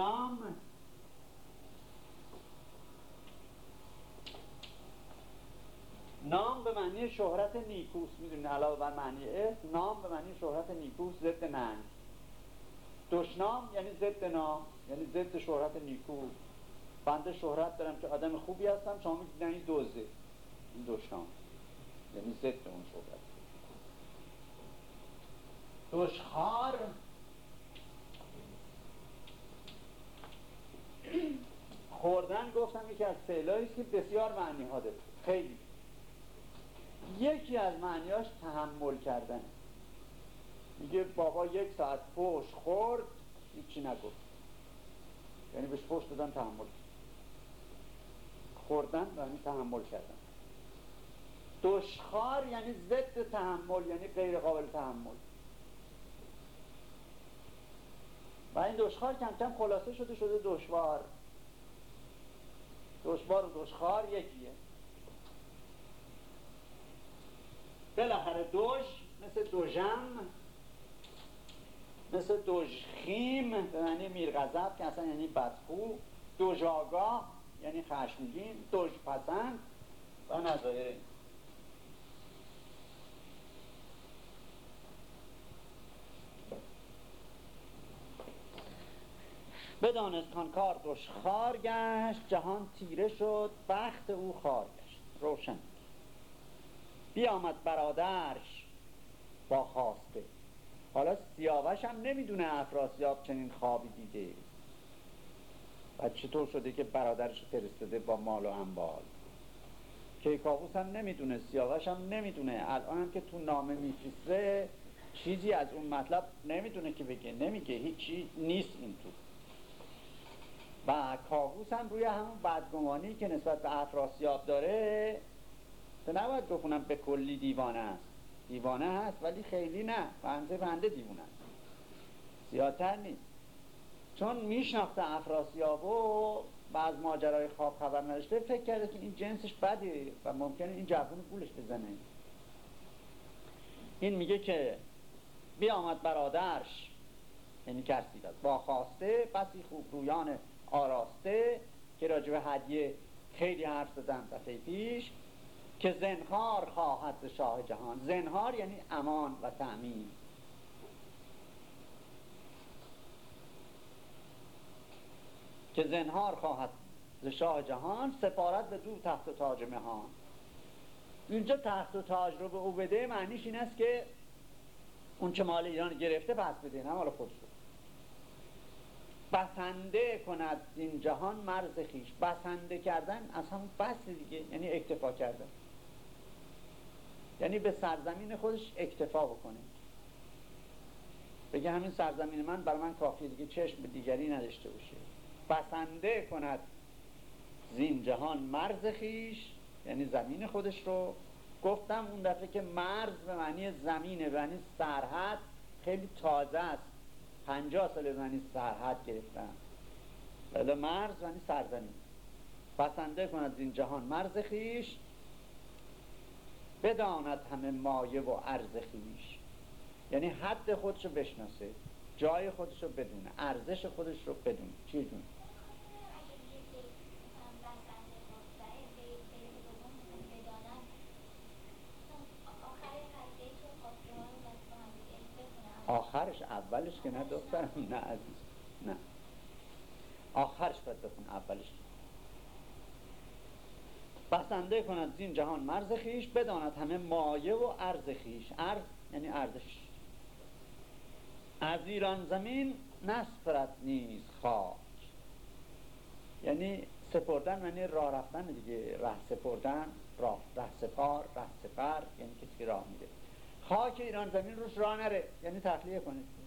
دشنام نام به معنی شهرت نیکوست می‌دونید علاوه بر معنی اسم نام به معنی شهرت نیکوست ضد ننگ. دشنام یعنی ضد نام یعنی ضد شهرت نیکو بنده شهرت دارم که آدم خوبی هستم شما میگید این دوزه. این دشنام. یعنی ضد اون شهرت. دشخار؟ خوردن گفتم یکی از فعلایی که بسیار معنی ها داره. خیلی. یکی از معنیاش تحمل کردن. میگه بابا یک ساعت پوش خورد هیچی نگفت. یعنی بهش پشت دادن تحمل. خوردن یعنی تحمل کردن. دشخار یعنی ضد تحمل یعنی غیر قابل تحمل. و این دشخار کم کم خلاصه شده شده دشوار. دشوار و دشخار یکیه. بالاخره دوش مثل دوژم مثل دوژخیم به معنی میرغضب که اصلا یعنی بدخو. دوژاگاه یعنی خشمگین. دوژ پسند و نظایر بدانست کان کار دشخار گشت جهان تیره شد بخت او خار گشت. روشن. بیامد برادرش با خواسته. حالا سیاوش هم نمی‌دونه افراسیاب چنین خوابی دیده. و چطور شده که برادرش فرستاده با مال و انبال کیکاووس هم نمی‌دونه سیاوش هم نمی‌دونه. الان هم که تو نامه میفرسته چیزی از اون مطلب نمی‌دونه که بگه. نمیگه. هیچی نیست این تو. و کاووس هم روی همون بدگمانی که نسبت به افراسیاب داره تو نباید بخونم به کلی دیوانه است. دیوانه هست ولی خیلی نه. بنده بنده دیوانه است. زیادتر نیست. چون میشناخته افراسیاب و بعض ماجرای خواب خبر نداشته فکر کرده که این جنسش بده و ممکنه این جوون گولش بزنه. این میگه که بیامد برادرش. یعنی کسی با خواسته بسی خوب رویان آراسته که راجب هدیه خیلی حرف زدن دفعه پیش که زنهار خواهد ز شاه جهان. زنهار یعنی امان و تأمین. که زنهار خواهد ز شاه جهان سپارت به دو تخت و تاج مهان. اینجا تخت و تاج رو به او بده معنیش این است که اون چه مال ایران گرفته پس بده نه مال خودش. بسنده کند این جهان مرز خیش. بسنده کردن از بس دیگه یعنی اکتفا کردن. یعنی به سرزمین خودش اکتفا بکنه. بگه همین سرزمین من برای من کافیه دیگه چشم به دیگری نداشته باشه. بسنده کند زین جهان مرز خیش یعنی زمین خودش رو. گفتم اون دفعه که مرز به معنی زمینه به معنی سرحد خیلی تازه است. پنجاه سال معنی سرحد گرفتم ولی مرز معنی سرزمین. بسنده کند زین جهان. مرز خیش بداند همه مایه و عرض خیش. یعنی حد خودش رو بشناسه جای خودش رو بدونه ارزش خودش رو بدونه. چی جون؟ آخرش اولش که نه دخترم نه عزیز نه. آخرش باید بخون اولش. بسنده کند زین جهان مرز خیش بداند همه مایه و عرض خیش عرض یعنی ارزش. از ایران زمین نسپرت نیست خاک. یعنی سپردن یعنی راه رفتن دیگه. ره سپردن راه ره سپار ره سپر یعنی کسی که راه میره. خاک ایران زمین روش راه نره. یعنی تخلیه کنید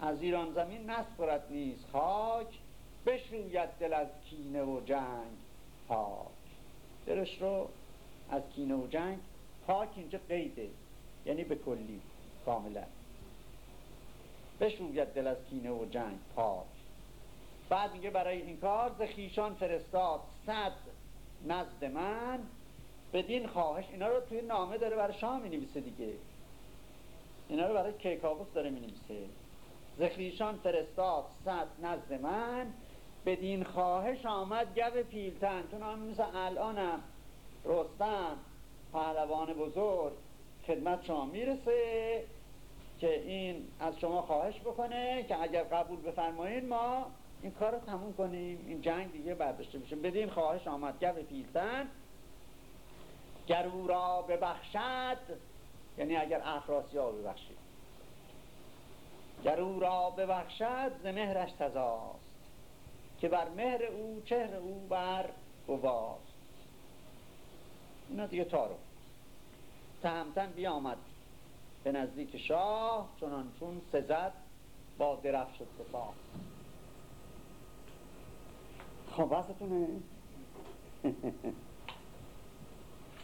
از ایران زمین نسپرت نیست خاک. بشوید دل از کینه و جنگ پاک دلش رو از کینه و جنگ پاک اینجا قیده یعنی به کلی کاملا. بشوید دل از کینه و جنگ پاک بعد میگه برای این کار ز خیشان فرستاد صد نزد من. بدین خواهش اینا رو توی نامه داره برای شاه می نویسه دیگه. اینا رو برای کیکاووس داره می نویسه زخیشان فرستاد صد نزد من. بدین خواهش آمد گو پیلتن چون هم مثل الانم رستم پهلوان بزرگ خدمت شما می‌رسه که این از شما خواهش بکنه که اگر قبول بفرمایید ما این کار رو تموم کنیم این جنگ دیگه برداشته میشه بدین خواهش آمد گو پیلتن. گر را ببخشد یعنی اگر افراسیاب ببخشید. گر او را ببخشد ز مهرش تزاست که بر مهر او چهر او بر گواست. اینا دیگه تارو. تهمتن بیامد به نزدیک شاه چنان چون سزد با درفش شد سپاه خب بستونه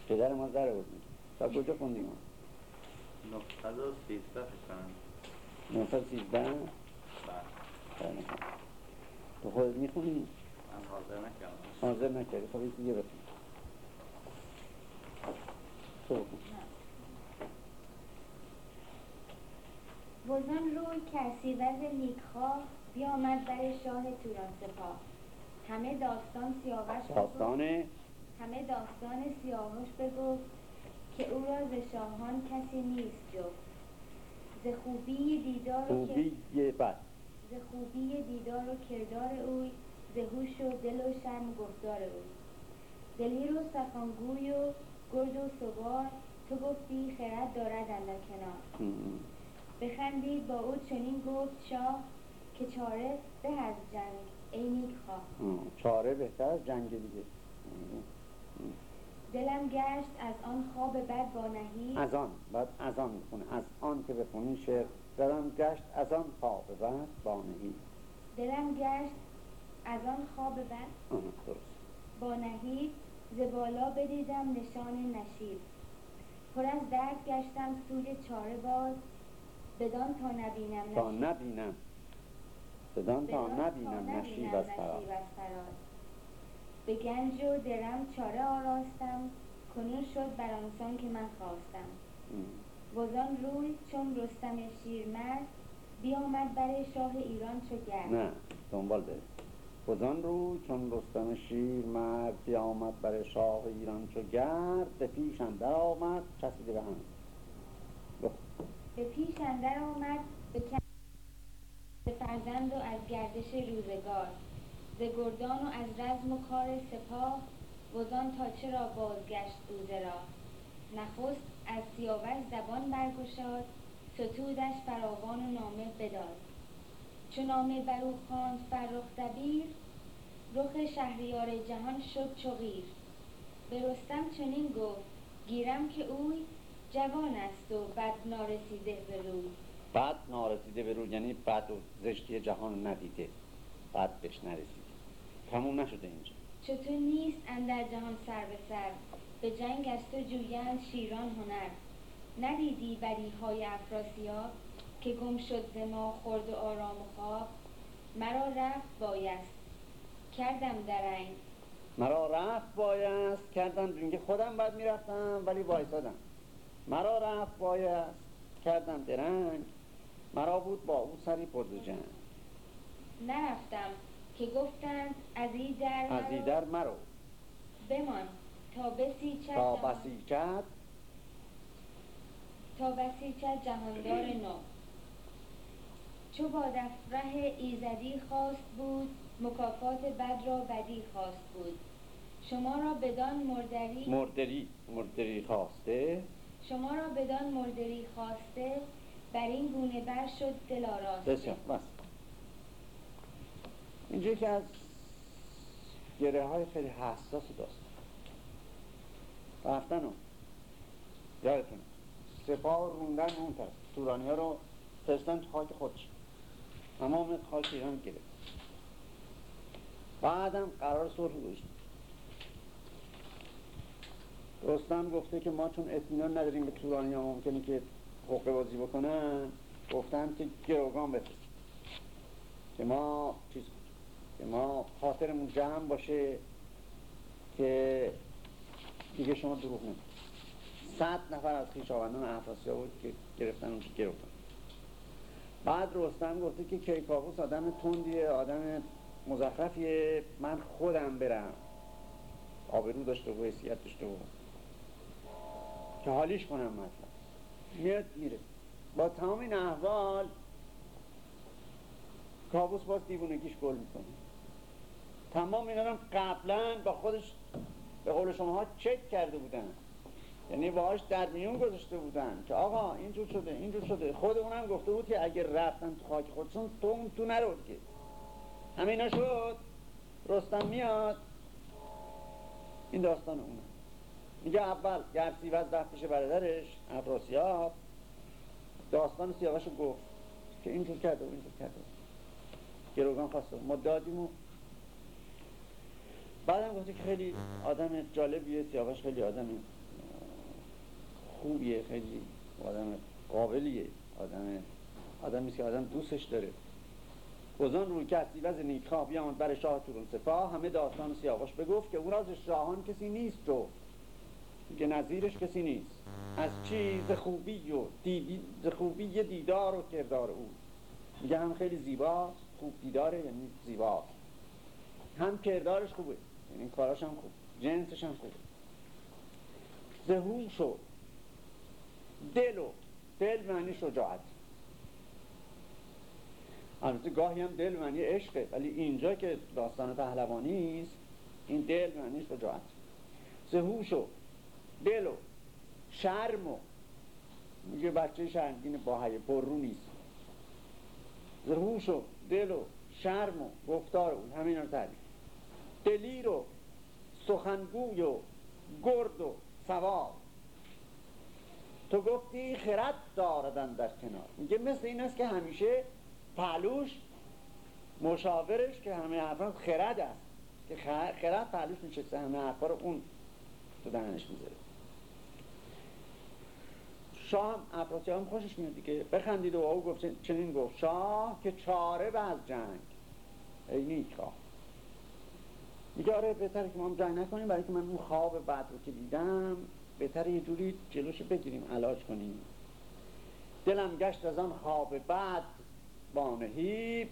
پدر ما زره بود تا کجا خوندیم؟ 913 فکرم 913 بله. تو خودت می‌خونی؟ من حاضر نکردم. حاضر نکردی. خب یکی دیگه بخون. تو بخون. وزان روی کسی وز نیکخواه بیامد بر شاه توران سپاه. همه داستان سیاوش بگفت. داستان؟ همه داستان سیاوش بگفت که او را ز شاهان کسی نیست جفت. ز خوبی دیدار خوبی بد ز خوبی دیدار و کردار اوی ز هوش و دل و شرم گفتار اوی دلیر و سخنگوی و گرد و سوار تو گفتی خرد دارد اندر کنار. بخندید با او چنین گفت شاه که چاره به از جنگ ای نیک خواه. چاره بهتر از جنگ دیگه ام. دلم گشت از آن خواب بد با نهی. از آن بعد از آن می‌خونه. از آن که بخونی شعر دارم گشت از آن خواب بعد بانهی دلم گشت از آن خواب بد با نهیب ز بالا بدیدم نشان نشیب. پر از درد گشتم سوی چاره باز. بدان تا نبینم تا نشیب. نبینم. بدان تا نبینم نشیب از فراز. نشیب از فراز. به گنج و درم چاره آراستم. کنون شد بر آنسان که من خواستم. وزان روی چون رستم شیرمرد بیامد بر شاه ایران چو گرد. نه دنبال بده بزان رو چون رستم شیر مرد بیامد بر شاه ایران چو گرد. به پیش اندر آمد چسبیده به هم. به پیش اندر آمد به فرزند و از گردش روزگار. ز گردان و از رزم و کار سپاه وزان تا چرا بازگشت او ز نخست از سیاوش زبان برگشاد ستودش فراوان و نامه بداد. چو نامه بر او خواند فرخ دبیر رخ شهریار جهان شد چو قیر به رستم چنین گفت گیرم که اوی جوان است و بد نارسیده به روی. بعد نارسیده به رو یعنی بد و زشتی جهان ندیده. بعد بهش نرسیده تموم نشده اینجا. چطور نیست اندر جهان سر به سر؟ به جنگ از تو جویند شیران هنر. ندیدی بدیهای افراسیاب که گم شد ز ما خورد و آرام و خواب؟ مرا رفت بایست. کردم درنگ مرا رفت بایست. کردم اینکه خودم بعد می‌رفتم ولی وایسادم. مرا رفت بایست. کردم درنگ. مرا بود با او سری پر ز جنگ. نرفتم. که گفتند از این در از مرو، ایدر مرو. بمان. تا بسیچد تا بسیجت تا بسیچد جهاندار نو. چو با دفره ایزدی خواست بود مکافات بد را بدی خواست بود. شما را بدان مردری مردری مردری خواسته؟ شما را بدان مردری خواسته بر این گونه بر شد دل آراسته. بسیار بس. اینجا که از گره های خیلی حساس داستان. رفتن رو یادتونه. سپاه رو روندن اون طرف. تورانی ها رو فرستن تو خاک خودش. تمام خاک ایران گرفت. بعدم قرار صلح گذاشت. رستم گفته که ما چون اطمینان نداریم به تورانی ها ممکنه که حقه بازی بکنن گفتن که گروگان بفرستیم که ما چیز که ما خاطرمون جمع باشه که دیگه شما دروغ نمید صد نفر از خویشاوندان افراسیاب بود که گرفتن اون که گرفتن. بعد رستم گفته که کیکاووس آدم تندیه آدم مزخرفیه. من خودم برم. آبرو داشته و حیثیت داشته و که حالیش کنم مثلا میاد میره. با تمام این احوال کابوس باز دیوونگیش گل می‌کنه. تمام اینا هم قبلا با خودش به قول شما ها چک کرده بودن. یعنی باهاش در میون گذاشته بودن که آقا اینجور شده اینجور شده. خود اونم گفته بود که اگر رفتن تو خاک خودشون تو اون تو نرو که. همینا شد. رستم میاد. این داستان اونه. میگه اول گرسیوز رفت پیش برادرش افراسیاب داستان سیاوش گفت که اینجور کرده و اینجور کرده. گروگان خواسته. ما دادیم و بعدم گفته که خیلی آدم جالبیه سیاوش خیلی آدم خوبیه خیلی آدم قابلیه. آدم آدمی که آدم دوستش داره. گزان روی کسی وز نیکخواه بیامد بر شاه تورون سپاه همه داستان سیاوش بگفت که او راز شاهان کسی نیست تو. که نظیرش کسی نیست. از چیز خوبی و دیدی خوبی دیدار و کردار او. میگه هم خیلی زیباست خوب دیداره یعنی زیباست. هم کردارش خوبه. یعنی کاراش هم خوب. جنسش هم خوبه زهوش و دل و دل معنی شجاعت. البته گاهی هم دل معنی عشقه ولی اینجا که داستان پهلوانی است این دل معنی شجاعت. زهوش و دل و شرم و میگه بچه شرمگین با هیه پر رو نیست. زهوش و دل و شرم و گفتار اون. همین رو تعریف دلیر و سخنگوی و گرد و سوار تو گفتی خرد داردن در کنار. میگه مثل این است که همیشه پهلوش مشاورش که همه حرفان خرد است. که خرد پهلوش نشسته همه حرفا رو اون تو دهنش می‌ذاره. شاه هم خوشش میاد دیگه. بخندید و او گفت چنین گفت. شاه که چاره به از جنگ. ای نیکا میگه آره بهتره که ما هم جنگ نکنیم برای که من اون خواب بعد رو که دیدم بهتره یه جوری جلوش بگیریم علاج کنیم. دلم گشت از آن خواب بعد بانهیب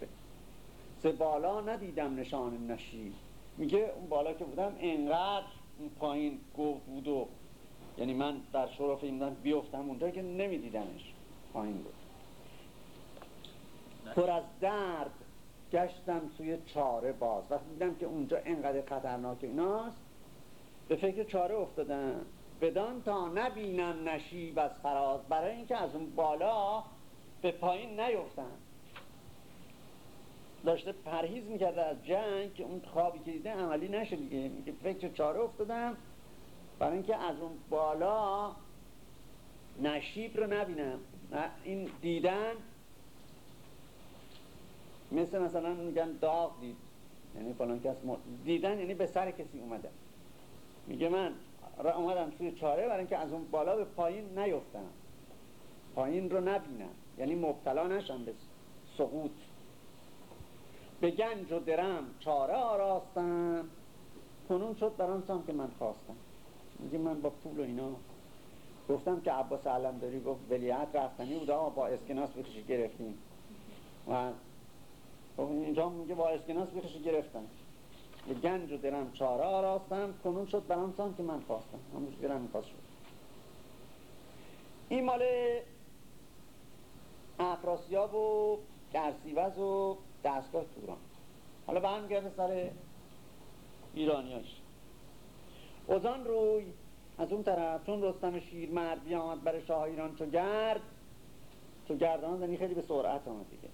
سه بالا ندیدم نشان نشیب. میگه اون بالا که بودم انقدر اون پایین گفت بود و یعنی من در شرف این بیفتم اونجا که نمیدیدمش پایین بود. پر از درد. گشتم سوی چاره باز. وقتی دیدم که اونجا انقدر خطرناک ایناست به فکر چاره افتادم. بدان تا نبینم نشیب از فراز برای اینکه از اون بالا به پایین نیفتم. داشته پرهیز می‌کرده از جنگ که اون خوابی که دیده عملی نشه دیگه. میگه فکر چاره افتادم برای اینکه از اون بالا نشیب رو نبینم. این دیدن مثل مثلا میگن داغ دید. یعنی فلان کس دیدن یعنی به سر کسی اومده. میگه من را اومدم توی چاره برای اینکه از اون بالا به پایین نیفتم. پایین رو نبینم. یعنی مبتلا نشم به سقوط. به گنج و درم چاره آراستم. کنون شد بران سام که من خواستم. میگه من با پول و اینا گفتم که عباس علم داری گفت ولیعت رفتنی بود. آقا با اسکناس بکشی گرفتیم. و اینجا میگه با اسکناس بکشی گرفتم به گنج و درم چاره آراستم کنون شد برام که من خواستم. همونش درم خواست شد. این مال افراسیاب و گرسیوز و دستگاه توران. حالا برمیگرده سر ایرانیاش. اوزان روی از اون طرف چون رستم شیر مرد بیامد برای شاه ایران چو گرد چو گردان زنی خیلی به سرعت آمد دیگه.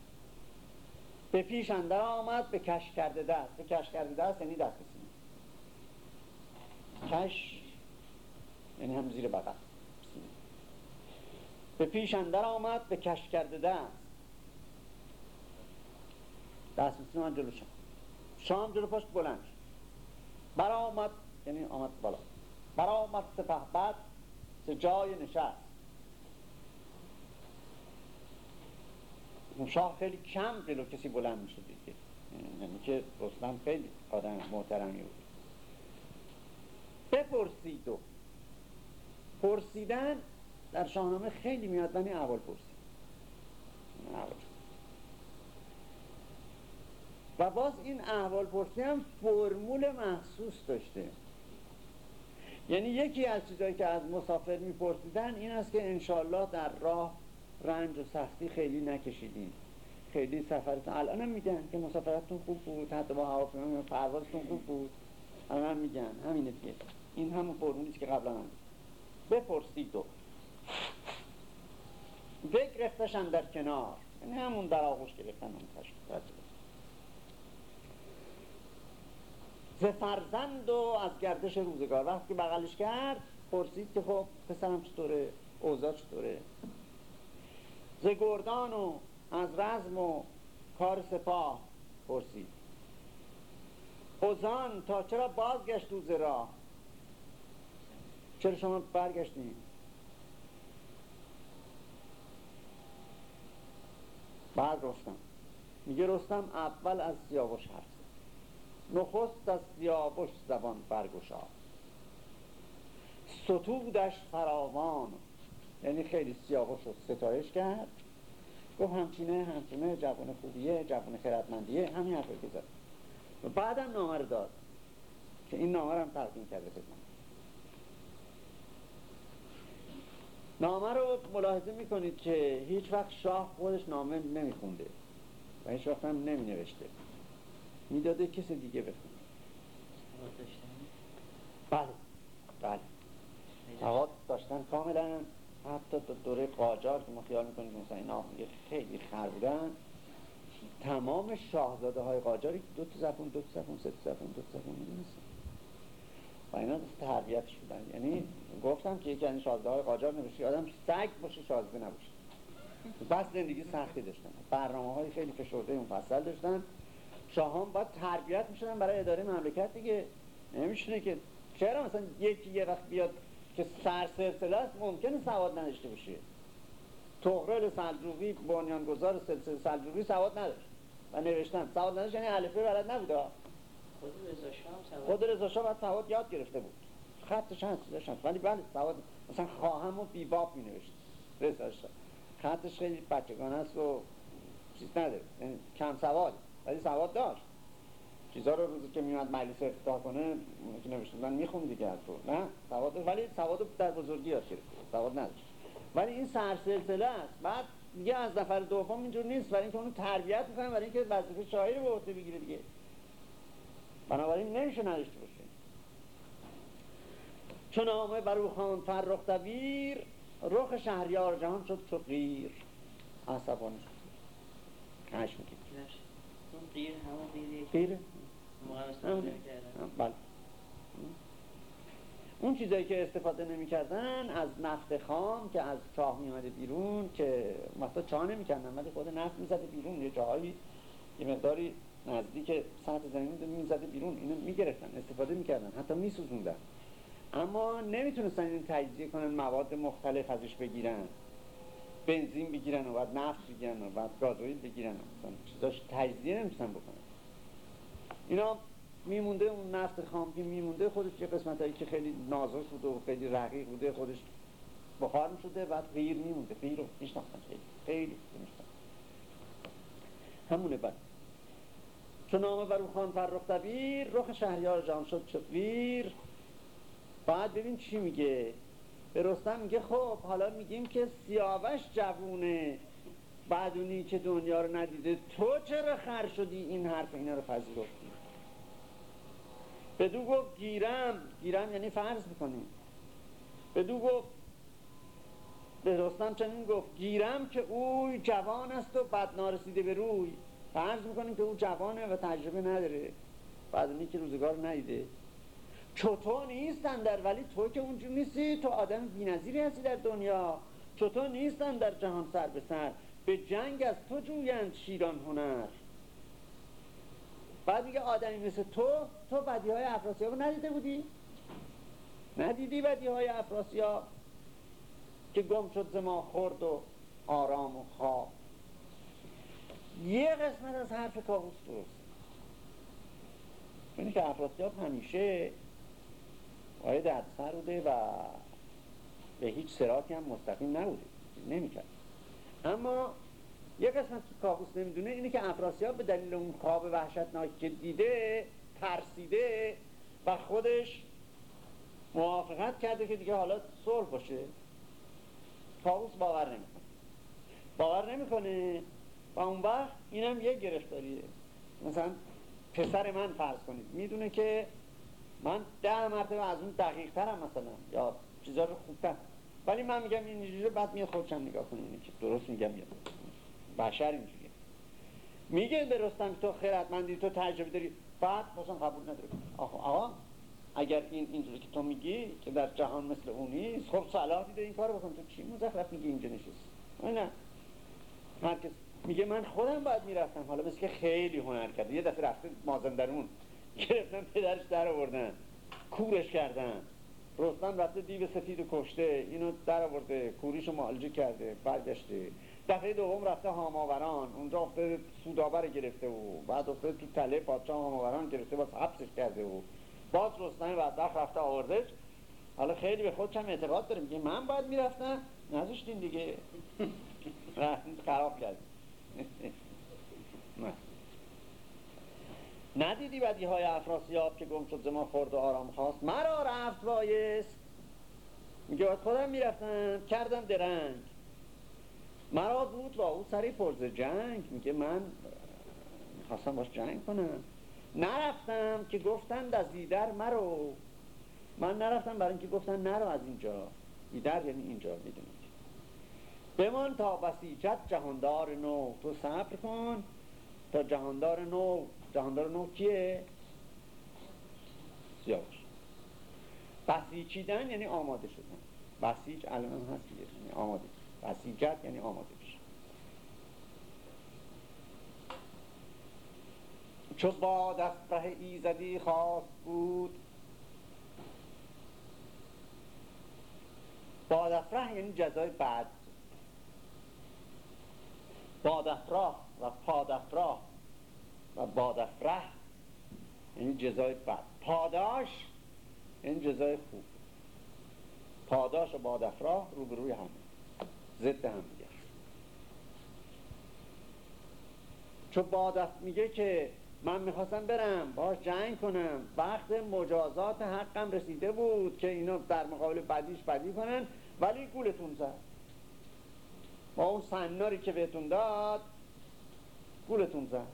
به پیش اندر آمد به کش کرده دست. به کش کرده دست یعنی دست کش یعنی هم زیر بقل به پیش اندر آمد به کش کرده دست. دست بسیم من جلو شم. شام جلو پشت بلند برا آمد یعنی آمد بالا. برا آمد سپه بعد سه جای نشست. شاه خیلی کم جلو کسی بلند میشه دیگه. یعنی که رستم خیلی آدم محترمی بود. بپرسید و پرسیدن در شاهنامه خیلی میاد بنی اول پرسید. و باز این احوال پرسی هم فرمول محسوس داشته. یعنی یکی از چیزهایی که از مسافر میپرسیدن این است که انشالله در راه رنج و سختی خیلی نکشیدین. خیلی سفرتون الان هم میگن که مسافرتون خوب بود حتی با هواپیما پروازتون خوب بود. الان هم میگن همینه دیگه. این همون فرمولیست که قبلا هم بپرسید و بگرفتشن در کنار. یعنی همون در آغوش گرفتن اون ز فرزند و از گردش روزگار. وقتی بغلش کرد پرسید که خب پسرم چطوره؟ اوضاع چطوره؟ ز گردان و از رزم و کار سپاه پرسید. اوزان تا چرا بازگشت روز راه چرا شما برگشتید بعد رستم. میگه رستم اول از سیاوش حرف نخست از سیاوش زبان برگشا. ستودش فراوان یعنی خیلی سیاوش رو ستایش کرد. گفت همچینه همچینه جوان خوبیه جوان خیرتمندیه همین حرفی که زد. و بعدم نامه رو داد که این نامه رو هم تقدیم کرده خدمت. نامه رو ملاحظه می‌کنید که هیچ وقت شاه خودش نامه نمیخونده و هیچ وقت هم نمی نوشته می‌داده کسی دیگه بخونه. بله. بله. سواد داشتن کاملا حتی تا دوره قاجار که ما خیال می‌کنیم مثلا این آهنگه خیلی خر بودن تمام شاهزاده های قاجاری دو تا زبون دو تا زبون سه تا زبون دو تا زبون می‌دونستن. و اینا تربیت شدن یعنی گفتم که یکی از شاهزاده های قاجار نمیشه آدم سگ باشه شاهزاده نباشه. بس زندگی سختی داشتن. برنامه های خیلی فشرده اون فصل داشتن. شاهان باید تربیت می‌شدن برای اداره مملکت دیگه. نمیشونه که چرا مثلا یکی یه وقت بیاد که سر سلسله است ممکنه سواد نداشته باشه. تغرل سلجوقی بنیانگذار سلسله سلجوقی سواد نداشت و نوشتن. سواد نداشت یعنی الفبه بلد نبوده. خود رضا شاه خود رضا شاه باید سواد یاد گرفته بود. خطش هست داشتن. ولی بله سواد مثلا خواهم و بیباب می نوشت رضا شاه. خطش خیلی بچگانه است و چیز نداره. یعنی کم سواد. ولی سواد داشت. چیزا رو روزی که میاد مجلس افتتاح کنه که نوشته من میخون دیگه از تو نه؟ سواد ولی سواد در بزرگی یاد گرفت سواد نداشت. ولی این سرسلسله است. بعد دیگه از نفر دوم اینجور نیست برای اینکه اونو تربیت می‌کنن برای اینکه وظیفه شاعر به عهده بگیره دیگه. بنابراین نمیشه نداشته باشه. چون آمه بر او خان فرخ دبیر رخ شهریار جهان شد چو غیر عصبانی شد. کش میگه غیر همون غیره بله. اون چیزایی که استفاده نمی‌کردن از نفت خام که از چاه میامده بیرون که مثلا چاه نمی‌کردن ولی خود نفت می‌زده بیرون. یه جاهایی یه مقداری نزدیک سطح زمین می‌زده بیرون. اینو می‌گرفتن استفاده می‌کردن حتی میسوزوندن. اما نمی‌تونستن این تجزیه کنن مواد مختلف ازش بگیرن. بنزین بگیرن و بعد نفت بگیرن و بعد گازوئیل بگیرن. مثلا چیزاش تجزیه نمی‌تونن بکنن. اینا میمونده اون نفت خام که میمونده خودش یه قسمت هایی که خیلی نازک بوده و خیلی رقیق بوده خودش بخار می‌شده بعد غیر میمونده. غیر رو میشناختن خیلی خیلی همونه بعد. چون نامه بر خان فرخ دبیر رخ شهریار جان شد چقویر بعد ببین چی میگه. به رستم میگه خب حالا میگیم که سیاوش جوونه. بعدونی که دنیا رو ندیده تو چرا خر شدی؟ این حرف اینا رو پذیرفتی بدو گفت گیرم گیرم یعنی فرض می‌کنیم بدو گفت به رستم چنین گفت گیرم که اوی جوان است و بد نارسیده به روی. فرض می‌کنیم که او جوانه و تجربه نداره. بعدونی که روزگار ندیده. چطور نیستن در ولی تو که اونجور نیستی تو آدم بینظیری هستی در دنیا. چطور نیستن در جهان سر به سر. به جنگ از تو جویند شیران هنر. بعد میگه آدمی مثل تو تو بدی های افراسیاب رو ندیده بودی؟ ندیدی بدی های افراسیاب که گم شد زما خورد و آرام و خواب؟ یه قسمت از حرف کابوس درست. اینه که افراسیاب همیشه وارد سر بوده و به هیچ سراتی هم مستقیم نبوده. نمی‌کرد. اما یه قسمت که کابوس نمی‌دونه اینه که افراسیاب به دلیل اون خواب وحشتناکی که دیده ترسیده و خودش موافقت کرده که دیگه حالا صلح باشه. کابوس باور نمی‌کنه. باور نمی‌کنه و اون وقت اینم یه گرفتاریه. مثلا پسر من فرض کنید می‌دونه که من ده مرتبه از اون دقیق ترم مثلا یا چیزا رو خوبتر. ولی من میگم این اینجوری بعد میاد خودشم نگاه کنه که درست میگم یا بشر اینجوریه. میگه به رستم تو خیرتمندی تو تجربه داری. بعد بازم قبول نداره. آقا آقا اگر این اینجوری که تو میگی که در جهان مثل اونی خب صلاح دیده این کارو بکن تو چی مزخرف میگی اینجا نشست نه. هر کس میگه من خودم باید می‌رفتم. حالا مثل که خیلی هنر کرده یه دفعه رفته مازندرون. گرفتن پدرش در آوردن. کورش کردن. رستم رفته دیو سفید و کشته. اینو در آورده. کوریشو معالجه کرده. برگشته. دفعه دوم رفته هاماوران. اونجا افتاده سودابر گرفته و بعد افتاده تو تله پادشاه هاماوران گرفته باز حبسش کرده و باز رستم بدبخت رفته آوردش. حالا خیلی به خودش هم اعتقاد داره میگه من باید می‌رفتم نذاشتین دیگه. خراب کرد. ندیدی بدی های افراسیاب که گم شد ما خورد و آرام خواست؟ مرا رفت بایست میگه باید خودم می‌رفتم کردم درنگ. مرا بود با او سری پرز جنگ. میگه من خواستم باش جنگ کنم. نرفتم که گفتند از ایدر مرو. من نرفتم برای اینکه گفتن نرو از اینجا. ایدر یعنی اینجا می‌دونید بمان تا بسیجت جهاندار نو. تو صبر کن. تا جهاندار نو. جهاندار نو کیه؟ سیاوش. بسیچیدن یعنی آماده شدن. بسیج الان هست دیگه. یعنی آماده. بسیجت یعنی آماده بشه چو با دفره ایزدی خواست بود بادفره یعنی جزای بعد بادفراه و پادفراه و بادفره یعنی جزای بعد پاداش یعنی جزای خوب. پاداش و بادفراه روبروی هم ضد هم دیگه. چون بادف میگه که من می‌خواستم برم باش جنگ کنم. وقت مجازات حقم رسیده بود که اینو در مقابل بدیش بدی کنن ولی گولتون زد. با اون سناری که بهتون داد گولتون زد.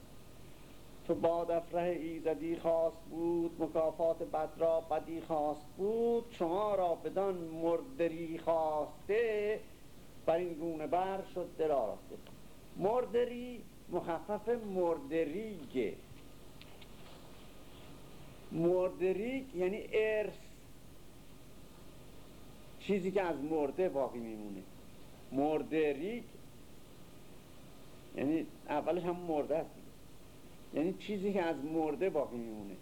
تو باد افره ایزدی خواست بود مکافات بد را بدی خواست بود شما را بدان مردری خواسته بر این گونه بر شد دل آراسته مردری مخفف مردریگ یعنی ارث. چیزی که از مرده باقی میمونه. مردریگ یعنی اولش هم مرده است. یعنی چیزی که از مرده باقی میمونه.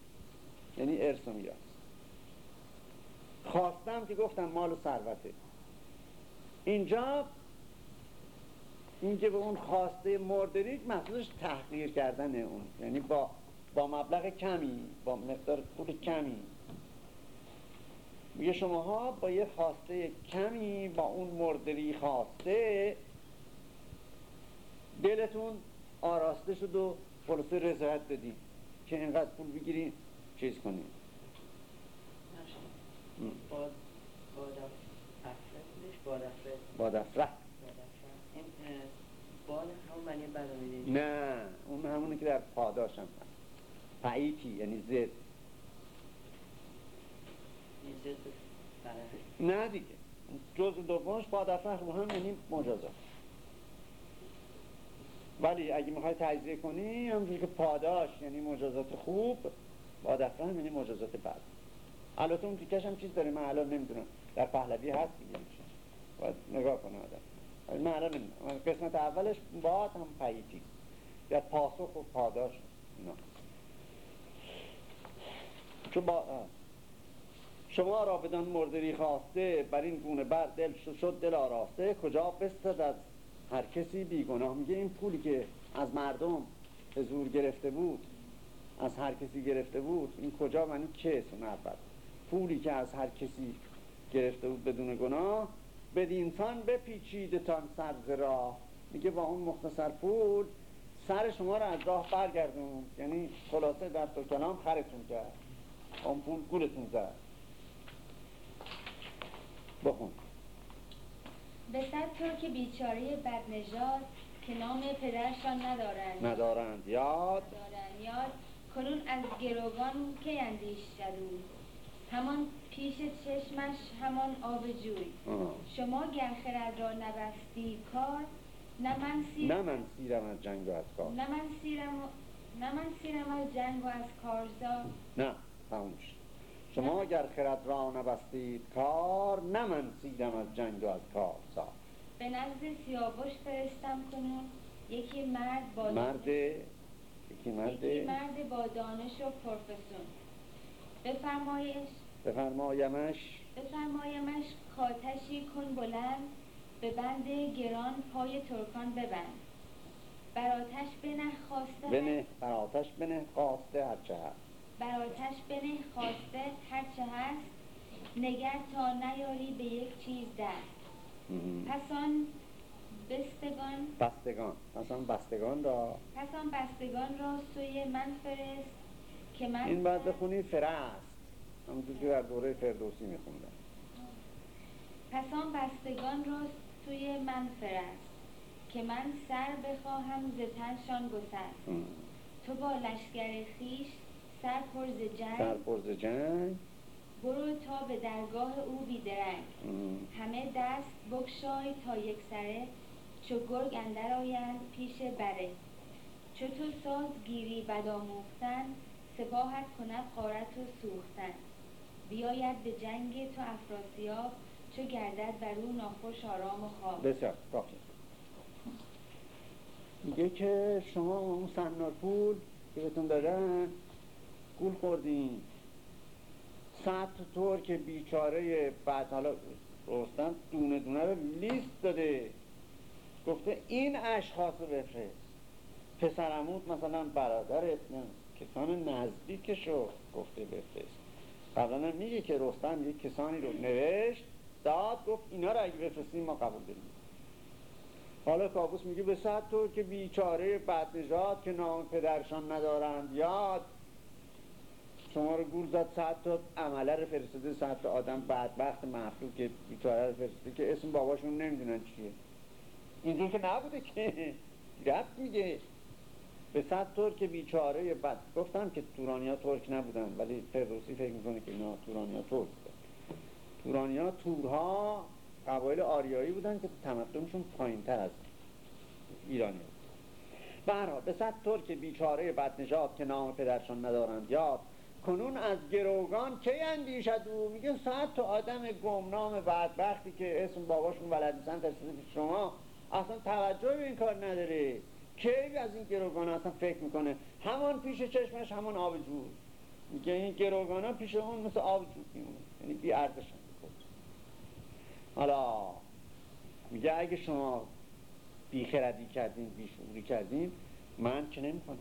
یعنی ارث و میراث. خواستم که گفتم مال و ثروته. اینجا اینکه به اون خواسته مردریگ محصولش تحقیر کردن اون. یعنی با با مبلغ کمی با مقدار پول کمی. میگه شماها با یه خواسته کمی با اون مردری خواسته دلتون آراسته شد و خلاصه رضایت دادی که اینقدر پول بگیرین چیز کنین. همون معنی بدو نه اون همونه که در پاداش هم هست پعیتی یعنی زد. نه دیگه. جز دومش پادفره رو هم یعنی مجازات. ولی اگه می‌خوای تجزیه کنی همونجوری که پاداش یعنی مجازات خوب پادفره هم یعنی مجازات بد. البته اون تیکش هم چیز داره من الان نمی‌دونم. در پهلوی هست دیگه. باید نگاه کنه آدم. من الان قسمت اولش باد هم پاییتی یا پاسخ و پاداش. اینا. چون با شما را بدان مردری خواسته بر این گونه بر دل شد دل آراسته کجا بستد از هر کسی بیگناه؟ میگه این پولی که از مردم به زور گرفته بود از هر کسی گرفته بود این کجا منو کس اون پولی که از هر کسی گرفته بود بدون گناه بدینسان بپیچیدتان سرز را میگه با اون مختصر پول سر شما رو از راه برگردون. یعنی خلاصه در تو کلام خرتون کرد. اون پول گولتون زد. بخون. به صد ترک بیچاره بدنژاد که نام پدرشان ندارند. ندارند. یاد. دارند یاد. کنون از گروگان که اندیشد او همان پیش چشمش همان آب جوی آه. شما گر خرد را نبستی کار؟ نه من سیر نه من سیرم از جنگ و از کار. نه من سیرم نه من سیرم از جنگ و از کارزار نه تموم. شما اگر خرد را نبستید کار نه من سیرم از جنگ و از کار سا به نزد سیاوش فرستم کنون. یکی مرد با مرد یکی مرد یکی مرد با دانش و پرفسون بفرمایش. بفرمایمش. بفرمایمش کاتشی کن بلند به بند گران پای ترکان ببند. بر آتش بنه خواسته بنه بر آتش بنه خواسته هرچه هست. بر آتش بنه خواسته هرچه هست. نگر تا نیاری به یک چیز دست. پس آن بستگان بستگان. مثلا بستگان را پس آن بستگان را سوی من فرست که من این باید بخونی فرست. همونطور که در دوره فردوسی میخوندن پس آن بستگان را سوی من فرست که من سر بخواهم ز تنشان گسست. تو با لشکر خویش سر پر ز جنگ. سر پر ز جنگ. برو تا به درگاه او بیدرنگ. همه دست بگشای تا یک سره چو گرگ اندر آیند پیش بره. چو تو ساز گیری بد آموختن سپاهت کند غارت و سوختن. بیاید به جنگ تو افراسیاب چو گردد بر او ناخوش آرام و خواب. بسیار کافی میگه که شما اون سنار پول که بهتون دادن گول خوردین. صد طور که بیچاره بعد حالا رستم دونه دونه رو لیست داده. گفته این اشخاص رو بفرست. پسرموت مثلا برادرت نه کسان نزدیکشو گفته بفرست. هم میگه که رستم یک کسانی رو نوشت داد گفت اینا رو اگه بفرستیم ما قبول داریم. حالا کابوس میگه به صد طور که بیچاره بدنژاد که نام پدرشان ندارند. یاد. شما رو گول زد صد تا عمله رو فرستاده صد تا آدم بدبخت محفوظ که بیچاره رو فرستاده که اسم باباشون نمی‌دونن چیه. اینجور که نبوده که. رفت میگه. به صد که بیچاره بد. گفتم که تورانی ها ترک نبودن ولی فردوسی فکر می‌کنه که اینا تورانی ها ترک بودن تورانی ها تورها قبایل آریایی بودن که تمدنشون پایین تر از ایرانی بود. برها به صد که بیچاره بدنژاد که نام پدرشان ندارند یاد کنون از گروگان کی اندیشد او؟ میگه صد تا آدم گمنام بدبختی که اسم باباشون بلد نیستن شما اصلا توجه به این کار نداره کی از این گروگان اصلا فکر می‌کنه؟ همان پیش چشمش همان آب جور میگه این گروگان ها پیش اون مثل آب جور میمونه. یعنی بی ارزشن حالا میگه اگه شما بیخردی کردین بیشعوری کردین من چه نمی‌کنم؟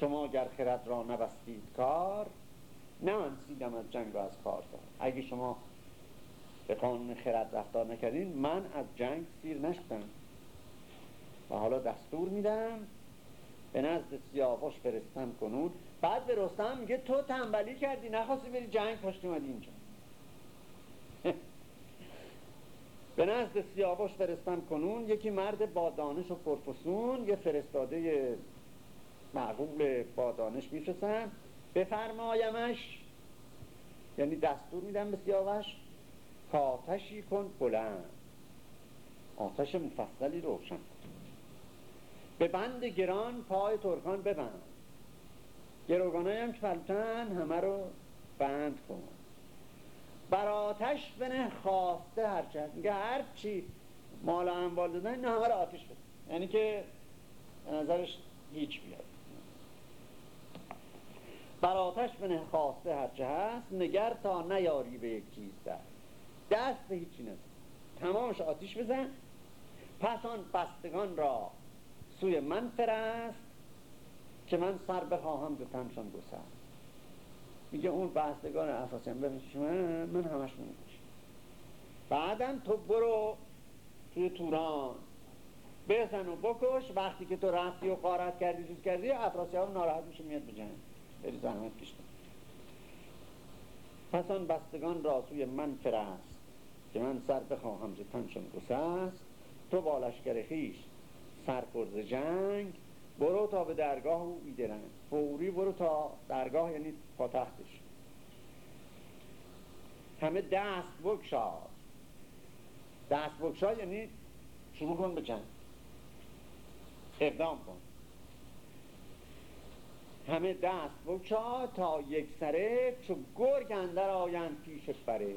شما اگر خرد را نبستید کار نه من سیدم از جنگ و از کار دارم. اگه شما به قانون خرد رفتار نکردین من از جنگ سیر نشدم. و حالا دستور میدم به نزد سیاوش فرستم کنون. بعد به رستم میگه تو تنبلی کردی نخواستی بری جنگ پشت اومدی اینجا. به نزد سیاوش فرستم کنون. یکی مرد با دانش و پرفسون یه فرستاده معقول با دانش میفرستم. بفرمایمش. یعنی دستور میدم به سیاوش کاتشی کن بلند. آتش مفصلی روشن کن. به بند گران پای ترکان ببند. گروگانایی هم که فلتن همه رو بند کن. بر آتش بنه خواسته هرچی هست. میگه هر چی مال و اموال دادن اینا همه رو آتش بده. یعنی که نظرش هیچ بیاد. بر آتش بنه خواسته هرچه هست نگر تا نیاری به یک چیز دست دست به هیچی نزن تمامش آتیش بزن. پس آن بستگان را سوی من فرست که من سر بخواهم به تنشان گسست میگه اون بستگان افراسیان بفرستش من من همشون می‌کشم بعدم تو برو توی توران. بزن و بکش. وقتی که تو رفتی و قارت کردی چیز کردی افراسیاب ناراحت میشه میاد به جنگ. بری زحمت کشتن پس آن بستگان را سوی من فرست که من سر بخواهم ز تنشون گسست تو با لشکر خویش سرپرز جنگ برو تا به درگاه او بیدرن فوری برو تا درگاه یعنی پاتختش همه دست بگشاد دست بگشاد یعنی شروع کن به جنگ. اقدام کن. همه دست بگشاد تا یک سره چو گرگ اندر آیند پیش بره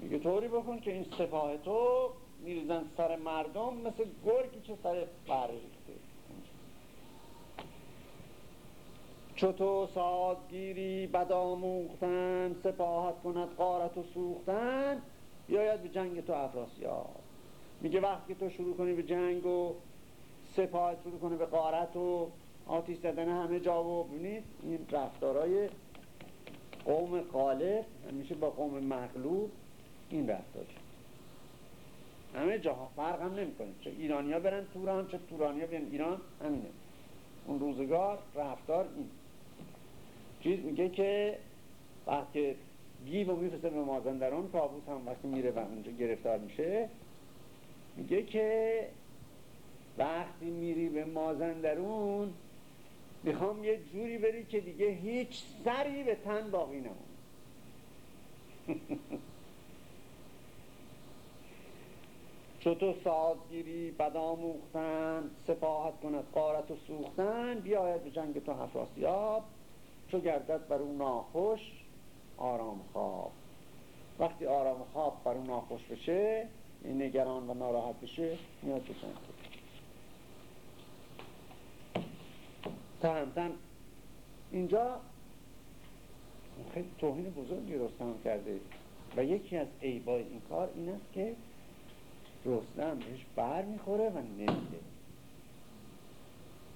میگه طوری بکن که این سپاه تو میریزن سر مردم مثل گرگی که سر چو تو سازگیری بد آموختن سپاهت کند قارت و سوختن بیاید به جنگ تو افراسیاب. میگه وقتی تو شروع کنی به جنگ و سپاهت شروع کنه به قارت و آتیش زدن همه جا و این رفتارای قوم غالب همیشه با قوم مغلوب این رفتار همه جاها فرق هم نمی‌کنه. چه ایرانیا برن توران چه تورانیا برن ایران همینه. اون روزگار رفتار این. چیز میگه که وقتی گیب و میفرسته به مازندران کابوس هم وقتی میره و اونجا گرفتار میشه میگه که وقتی میری به مازندرون می‌خوام یه جوری بری که دیگه هیچ سری به تن باقی نمون چو تو سازگیری بد آموختن سپاهت کند قارت و سوختن بیاید به جنگ تو افراسیاب چو گردد بر اون ناخوش آرام خواب. وقتی آرام خواب بر اون ناخوش بشه این نگران و ناراحت بشه میاد به جنگ. تهمتن اینجا خیلی توهین بزرگی رستم کرده و یکی از عیبای این کار این است که رستم بهش بر می‌خوره و نمیده.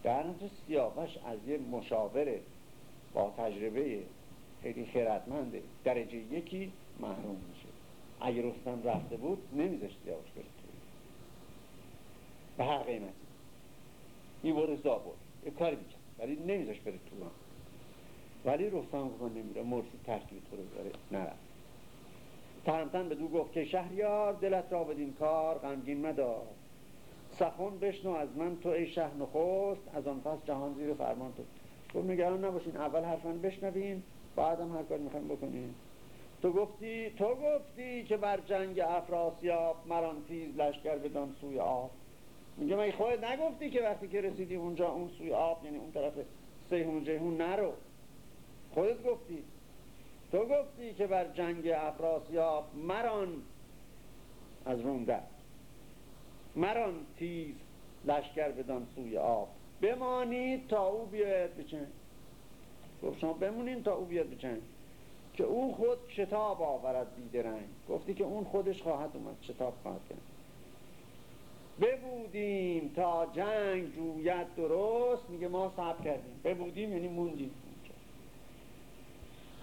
در نتیجه سیاوش از یه مشاور با تجربه خیلی خیرتمند درجه یکی محروم میشه. اگه رستم رفته بود نمیذاشت سیاوش بره. به هر قیمتی. می‌بره زابر یه کاری می‌کرد ولی نمیذاشت بره توران ولی رستم گفت نمیره مرسی ترکیب تو رو داره. نرفت. تهمتن به دو گفت که شهریار دلت را بدین کار غمگین مدار. سخن بشنو از من تو ای شه نخست از آن پس جهان زیر فرمان تو. گفت نگران نباشین اول حرف من بشنوین بعدم هر کار می‌خوایم بکنین تو گفتی تو گفتی که بر جنگ افراسیاب مران تیز لشکر بدان سوی آب. میگه من خودت نگفتی که وقتی که رسیدی اونجا اون سوی آب یعنی اون طرف سیهون جیهون نرو. خودت گفتی. تو گفتی که بر جنگ افراسیاب مران. از روم مران تیز لشکر بدان سوی آب. بمانید تا او بیاید بچن گفت شما بمونید تا او بیاد بچن که او خود شتاب آورد بیدرنگ. گفتی که اون خودش خواهد اومد شتاب خواهد کرد. ببودیم تا جنگ جوید درست. میگه ما صبر کردیم. ببودیم یعنی موندیم.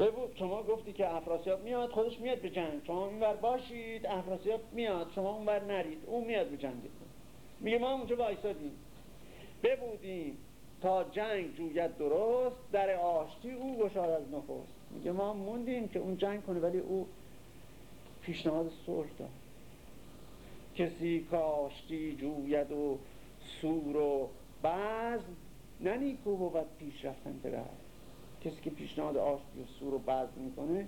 ببود شما گفتی که افراسیاب میاد خودش میاد به جنگ. شما اینور باشید افراسیاب میاد شما اونور نرید. اون میاد به جنگ. میگه ما اونجا وایسادیم. ببودیم تا جنگ جوید درست در آشتی او گشاد از نخست. میگه ما موندیم که اون جنگ کنه ولی او پیشنهاد صلح داد. کسی کاشتی جوید و سور و بزم نه نیکو بود پیش رفتن به کسی که پیشنهاد آشتی و سور و بزم می‌کنه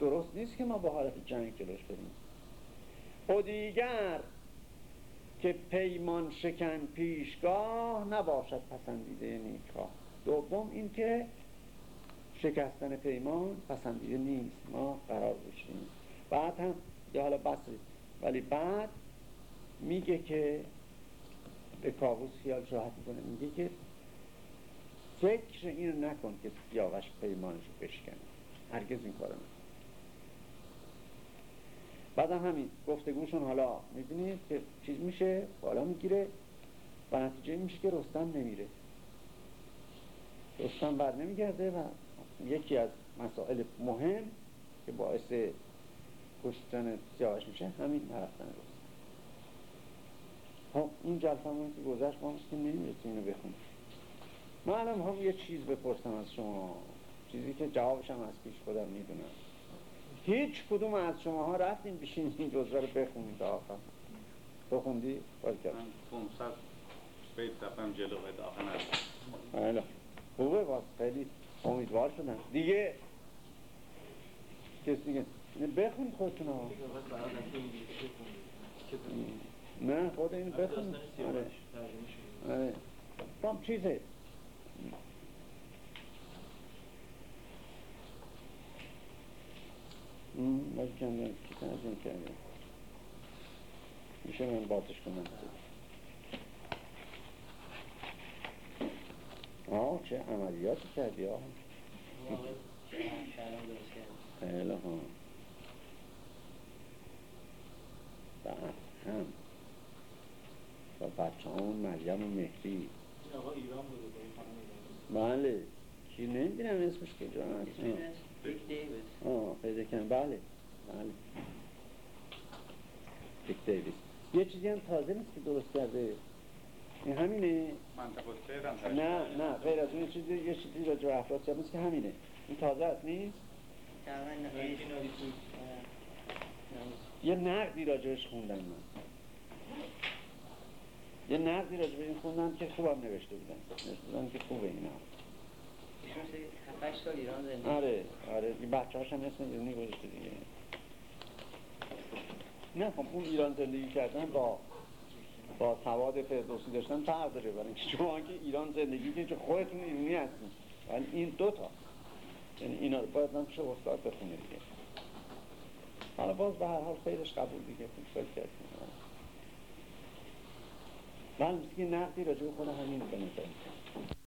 درست نیست که ما با حالت جنگ جلوش بریم. و دیگر که پیمان شکن پیشگاه نباشد پسندیده نیکا دوم این که شکستن پیمان پسندیده نیست. ما قرار بشیم. بعد هم یه حالا بسید ولی بعد میگه که به کابوس خیال راحت می‌کنه. میگه که فکر اینو نکن که سیاوش پیمانش رو بشکنه. هرگز این کارو نکن. بعد همین گفتگوشون حالا می‌بینید که چیز میشه بالا می‌گیره. و نتیجه میشه که رستم نمیره. رستم بر نمیگرده و یکی از مسائل مهم که باعث کشتن سیاوش میشه همین نرفتن رستم. خب این جلسه که گذشت ما که نمی‌رسیم اینو بخونیم. من الان هم یه چیز بپرسم از شما. چیزی که جوابش هم از پیش خودم می‌دونم. هیچ کدوم از شما ها رفتیم بشین این جزوه رو بخونیم تا آخر تو خوندی؟ باید کرد. من 500 بیت رفتم جلو داخل هست خیلی خوبه باز. خیلی امیدوار شدن دیگه کسی دیگه. اینو بخون خودتون ها نه خود این بخون. آره. آره. tam چیزه باید کندم کی ترجمه کرده میشه من بازش کنم. آه چه عملیاتی کردی آه. خیلی ها بعد هم. و بچه همون مریم و مهدی. آقا ایران بوده این بله. کی نمی‌دونم اسمش کجا هست دیک دیویس آه پیدا کردم بله بله. دیک دیویس یه چیزی هم تازه نیست که درست کرده. این همینه؟ منطقه نه نه غیر از اون یه چیزی یه چیزی راجع به افراد نیست که همینه. این تازه است نیست؟ تقریبا ایران. 1992. یه نقدی راجبش خوندم من. یه نقدی راجب این خوندم که خوبم نوشته بودن. نوشته بودن که خوبه اینا. ایشون سه 7 سال ایران زندگی آره آره بچه هاشم اسم ایرانی گذاشته دیگه نه خب اون ایران زندگی کردن با با سواد فردوسی داشتن فرق داره برای اینکه شما که ایران زندگی که چه خودتون ایرانی هستین ولی این دوتا یعنی اینا رو باید پیش استاد بخونه دیگه حالا باز به هر حال خیرش قبول دیگه فکر کردیم من که نقدی راجع خود همین به نظر میاد.